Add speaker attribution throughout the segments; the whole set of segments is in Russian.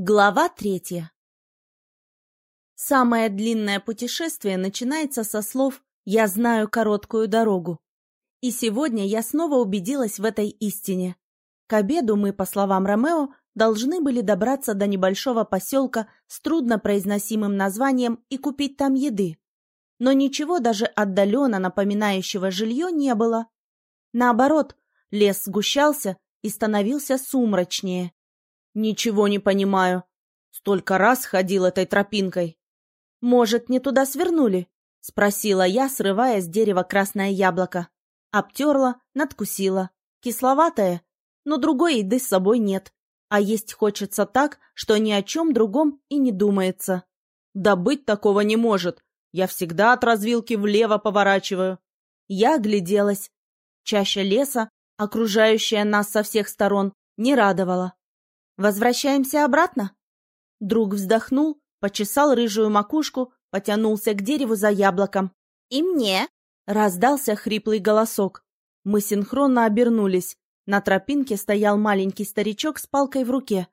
Speaker 1: Глава третья. Самое длинное путешествие начинается со слов «Я знаю короткую дорогу». И сегодня я снова убедилась в этой истине. К обеду мы, по словам Ромео, должны были добраться до небольшого поселка с труднопроизносимым названием и купить там еды. Но ничего даже отдаленно напоминающего жилье не было. Наоборот, лес сгущался и становился сумрачнее. «Ничего не понимаю. Столько раз ходил этой тропинкой». «Может, не туда свернули?» — спросила я, срывая с дерева красное яблоко. Обтерла, надкусила. Кисловатое, но другой еды с собой нет. А есть хочется так, что ни о чем другом и не думается. «Да быть такого не может. Я всегда от развилки влево поворачиваю». Я огляделась. Чаще леса, окружающая нас со всех сторон, не радовала. «Возвращаемся обратно?» Друг вздохнул, почесал рыжую макушку, потянулся к дереву за яблоком. «И мне!» — раздался хриплый голосок. Мы синхронно обернулись. На тропинке стоял маленький старичок с палкой в руке.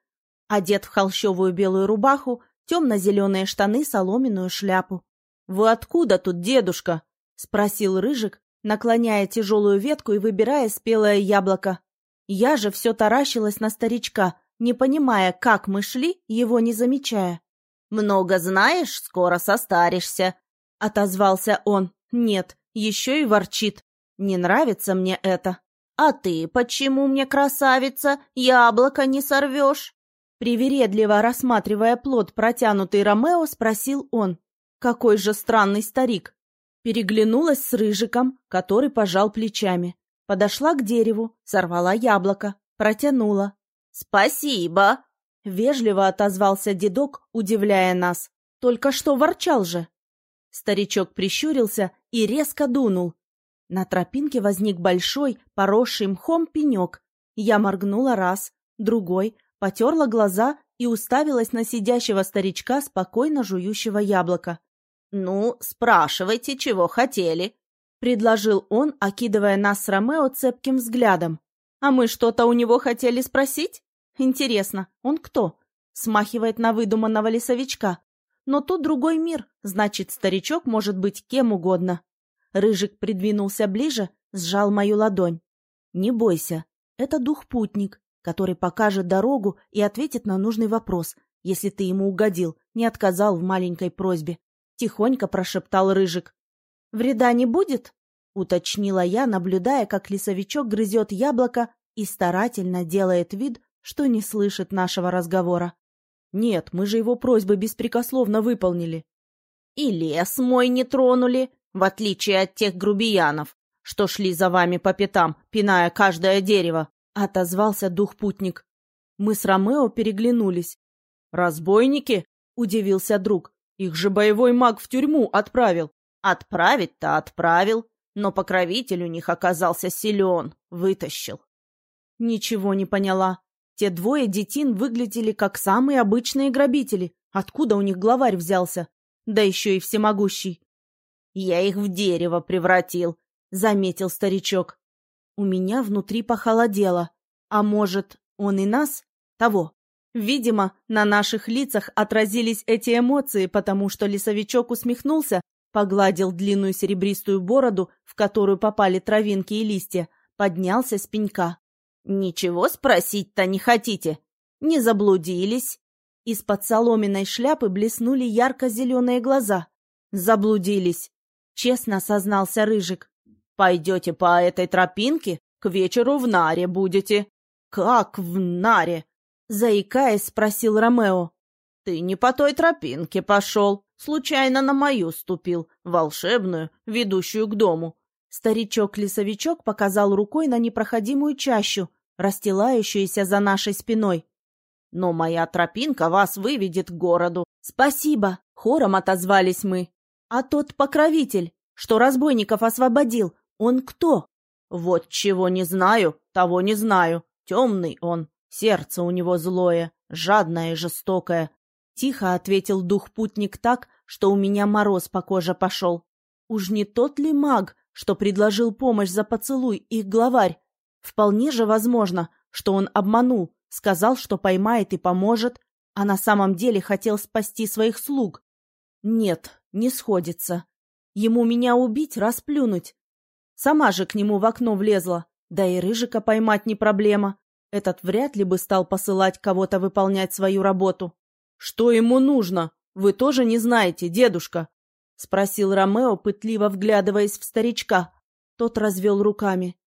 Speaker 1: Одет в холщовую белую рубаху, темно-зеленые штаны, соломенную шляпу. «Вы откуда тут, дедушка?» — спросил Рыжик, наклоняя тяжелую ветку и выбирая спелое яблоко. Я же все таращилась на старичка, не понимая, как мы шли, его не замечая.
Speaker 2: «Много знаешь, скоро состаришься», — отозвался он.
Speaker 1: «Нет, еще и ворчит. Не нравится мне это».
Speaker 2: «А ты почему мне, красавица, яблоко не сорвешь?»
Speaker 1: Привередливо рассматривая плод, протянутый Ромео, спросил он. «Какой же странный старик!» Переглянулась с Рыжиком, который пожал плечами. Подошла к дереву, сорвала яблоко, протянула.
Speaker 2: «Спасибо!»
Speaker 1: — вежливо отозвался дедок, удивляя нас. «Только что ворчал же!» Старичок прищурился и резко дунул. На тропинке возник большой, поросший мхом пенек. Я моргнула раз, другой, потерла глаза и уставилась на сидящего старичка, спокойно жующего яблоко.
Speaker 2: «Ну, спрашивайте, чего хотели», —
Speaker 1: предложил он, окидывая нас с Ромео цепким взглядом. «А мы что-то у него хотели спросить?» Интересно, он кто? Смахивает на выдуманного лесовичка. Но тут другой мир, значит, старичок может быть кем угодно. Рыжик придвинулся ближе, сжал мою ладонь. Не бойся, это дух-путник, который покажет дорогу и ответит на нужный вопрос, если ты ему угодил, не отказал в маленькой просьбе. Тихонько прошептал Рыжик. «Вреда не будет?» — уточнила я, наблюдая, как лесовичок грызет яблоко и старательно делает вид, что не слышит нашего разговора. Нет, мы же его просьбы беспрекословно выполнили.
Speaker 2: И лес мой не тронули, в отличие от тех грубиянов, что шли за вами по пятам, пиная каждое дерево, — отозвался дух-путник.
Speaker 1: Мы с Ромео переглянулись. «Разбойники?» — удивился друг. «Их же боевой маг в тюрьму отправил».
Speaker 2: «Отправить-то отправил, но покровитель у них оказался силен, вытащил».
Speaker 1: Ничего не поняла. Те двое детин выглядели как самые обычные грабители. Откуда у них главарь взялся? Да еще и всемогущий.
Speaker 2: «Я их в дерево превратил», — заметил старичок.
Speaker 1: У меня внутри похолодело. А может, он и нас? Того. Видимо, на наших лицах отразились эти эмоции, потому что лесовичок усмехнулся, погладил длинную серебристую бороду, в которую попали травинки и листья, поднялся с пенька.
Speaker 2: «Ничего спросить-то не хотите? Не заблудились?»
Speaker 1: Из-под соломенной шляпы блеснули ярко-зеленые глаза. «Заблудились», — честно сознался Рыжик.
Speaker 2: «Пойдете по этой тропинке, к вечеру в Наре будете».
Speaker 1: «Как в Наре?» — заикаясь, спросил Ромео.
Speaker 2: «Ты не по той тропинке пошел, случайно на мою ступил, волшебную, ведущую к дому».
Speaker 1: Старичок-лесовичок показал рукой на непроходимую чащу, расстилающуюся за нашей спиной.
Speaker 2: «Но моя тропинка вас выведет к городу».
Speaker 1: «Спасибо!» — хором отозвались мы. «А тот покровитель, что разбойников освободил, он кто?»
Speaker 2: «Вот чего не знаю, того не знаю. Темный он, сердце у него злое, жадное и жестокое».
Speaker 1: Тихо ответил дух-путник так, что у меня мороз по коже пошел. «Уж не тот ли маг, что предложил помощь за поцелуй их главарь? Вполне же возможно, что он обманул, сказал, что поймает и поможет, а на самом деле хотел спасти своих слуг. Нет, не сходится. Ему меня убить, расплюнуть. Сама же к нему в окно влезла, да и Рыжика поймать не проблема. Этот вряд ли бы стал посылать кого-то выполнять свою работу. «Что ему нужно? Вы тоже не знаете, дедушка?» — спросил Ромео, пытливо вглядываясь в старичка. Тот развел руками.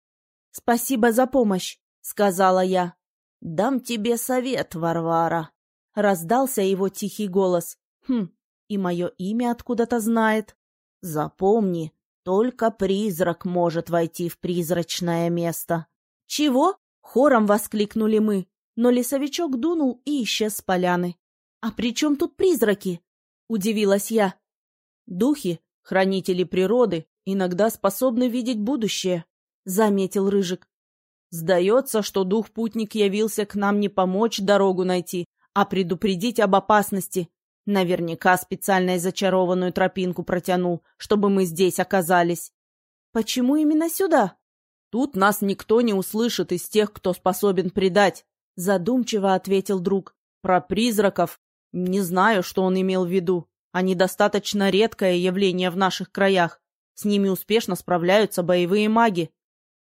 Speaker 1: «Спасибо за помощь», — сказала я. «Дам тебе совет, Варвара», — раздался его тихий голос. «Хм, и мое имя откуда-то знает. Запомни, только призрак может войти в призрачное место». «Чего?» — хором воскликнули мы, но лесовичок дунул и исчез с поляны. «А при чем тут призраки?» — удивилась я. «Духи, хранители природы, иногда способны видеть будущее», — заметил Рыжик. «Сдается, что дух-путник явился к нам не помочь дорогу найти, а предупредить об опасности. Наверняка специально зачарованную тропинку протянул, чтобы мы здесь оказались». «Почему именно сюда?» «Тут нас никто не услышит из тех, кто способен предать», — задумчиво ответил друг. «Про призраков не знаю, что он имел в виду. Они достаточно редкое явление в наших краях. С ними успешно справляются боевые маги.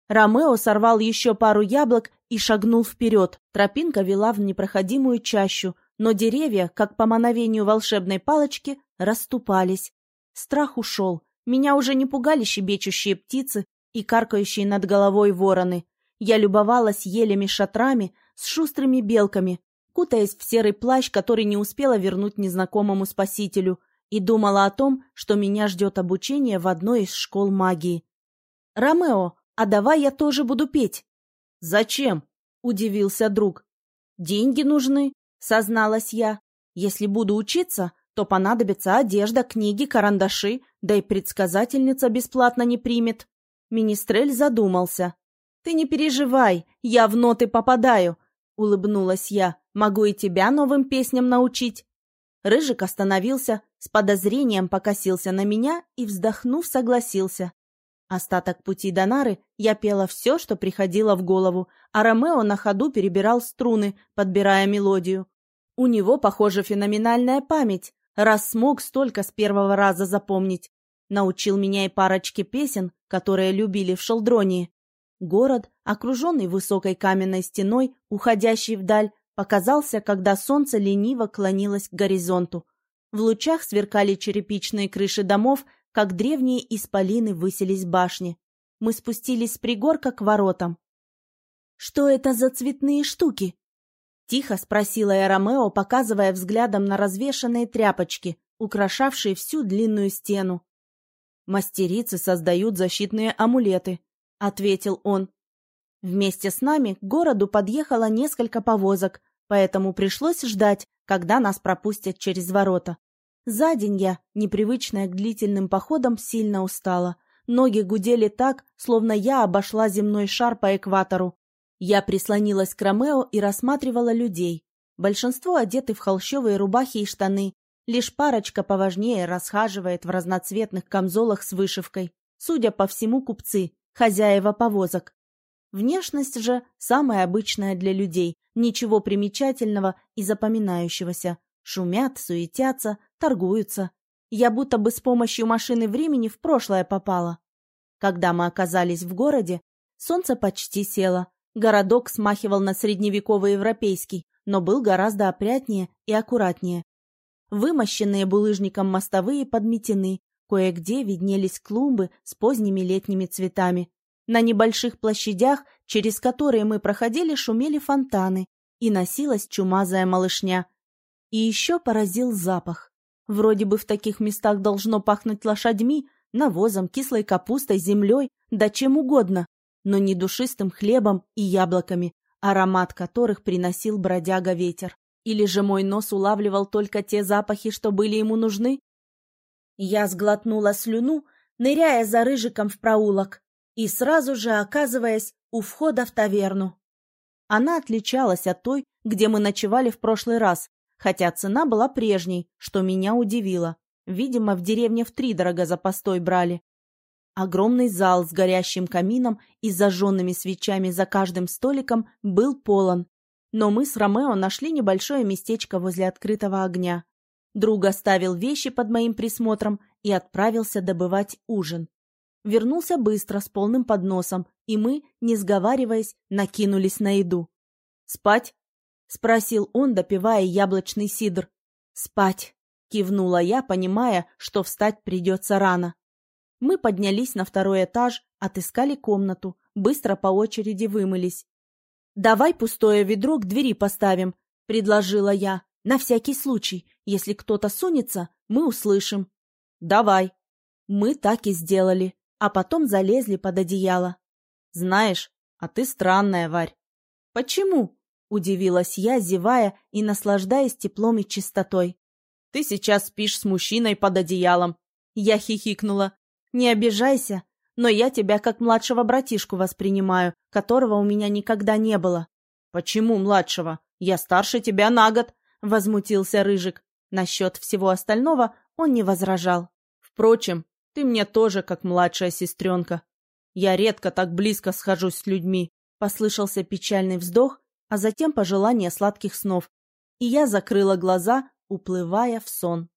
Speaker 1: Ромео сорвал еще пару яблок и шагнул вперед. Тропинка вела в непроходимую чащу, но деревья, как по мановению волшебной палочки, расступались. Страх ушел. Меня уже не пугали щебечущие птицы и каркающие над головой вороны. Я любовалась елями-шатрами с шустрыми белками, кутаясь в серый плащ, который не успела вернуть незнакомому спасителю, и думала о том, что меня ждет обучение в одной из школ магии. «Ромео, а давай я тоже буду петь». «Зачем?» — удивился друг. «Деньги нужны», — созналась я. «Если буду учиться, то понадобится одежда, книги, карандаши, да и предсказательница бесплатно не примет». Министрель задумался. «Ты не переживай, я в ноты попадаю», — улыбнулась я. Могу и тебя новым песням научить. Рыжик остановился, с подозрением покосился на меня и, вздохнув, согласился. Остаток пути до Нары я пела все, что приходило в голову, а Ромео на ходу перебирал струны, подбирая мелодию. У него, похоже, феноменальная память, раз смог столько с первого раза запомнить. Научил меня и парочке песен, которые любили в Шелдронии. Город, окруженный высокой каменной стеной, уходящий вдаль, показался, когда солнце лениво клонилось к горизонту. В лучах сверкали черепичные крыши домов, как древние исполины высились башни. Мы спустились с пригорка к воротам. «Что это за цветные штуки?» Тихо спросила я Ромео, показывая взглядом на развешанные тряпочки, украшавшие всю длинную стену. «Мастерицы создают защитные амулеты», — ответил он. Вместе с нами к городу подъехало несколько повозок, поэтому пришлось ждать, когда нас пропустят через ворота. За день я, непривычная к длительным походам, сильно устала. Ноги гудели так, словно я обошла земной шар по экватору. Я прислонилась к Ромео и рассматривала людей. Большинство одеты в холщовые рубахи и штаны. Лишь парочка поважнее расхаживает в разноцветных камзолах с вышивкой. Судя по всему, купцы, хозяева повозок. Внешность же самая обычная для людей, ничего примечательного и запоминающегося. Шумят, суетятся, торгуются. Я будто бы с помощью машины времени в прошлое попала. Когда мы оказались в городе, солнце почти село. Городок смахивал на средневековый европейский, но был гораздо опрятнее и аккуратнее. Вымощенные булыжником мостовые подметены, кое-где виднелись клумбы с поздними летними цветами, на небольших площадях, через которые мы проходили, шумели фонтаны, и носилась чумазая малышня. И еще поразил запах. Вроде бы в таких местах должно пахнуть лошадьми, навозом, кислой капустой, землей, да чем угодно, но не душистым хлебом и яблоками, аромат которых приносил бродяга ветер. Или же мой нос улавливал только те запахи, что были ему нужны? Я сглотнула слюну, ныряя за рыжиком в проулок и сразу же оказываясь у входа в таверну. Она отличалась от той, где мы ночевали в прошлый раз, хотя цена была прежней, что меня удивило. Видимо, в деревне втридорого за постой брали. Огромный зал с горящим камином и зажженными свечами за каждым столиком был полон. Но мы с Ромео нашли небольшое местечко возле открытого огня. Друг оставил вещи под моим присмотром и отправился добывать ужин. Вернулся быстро, с полным подносом, и мы, не сговариваясь, накинулись на еду. «Спать?» — спросил он, допивая яблочный сидр. «Спать!» — кивнула я, понимая, что встать придется рано. Мы поднялись на второй этаж, отыскали комнату, быстро по очереди вымылись. «Давай пустое ведро к двери поставим», — предложила я. «На всякий случай, если кто-то сунется, мы услышим». «Давай». Мы так и сделали, а потом залезли под одеяло. «Знаешь, а ты странная, Варь». «Почему?» — удивилась я, зевая и наслаждаясь теплом и чистотой. «Ты сейчас спишь с мужчиной под одеялом». Я хихикнула. «Не обижайся, но я тебя как младшего братишку воспринимаю, которого у меня никогда не было». «Почему младшего? Я старше тебя на год», — возмутился Рыжик. Насчет всего остального он не возражал. «Впрочем, ты мне тоже как младшая сестренка. Я редко так близко схожусь с людьми». Послышался печальный вздох, а затем пожелание сладких снов, и я закрыла глаза, уплывая в сон.